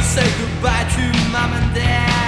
say goodbye to mom and dad.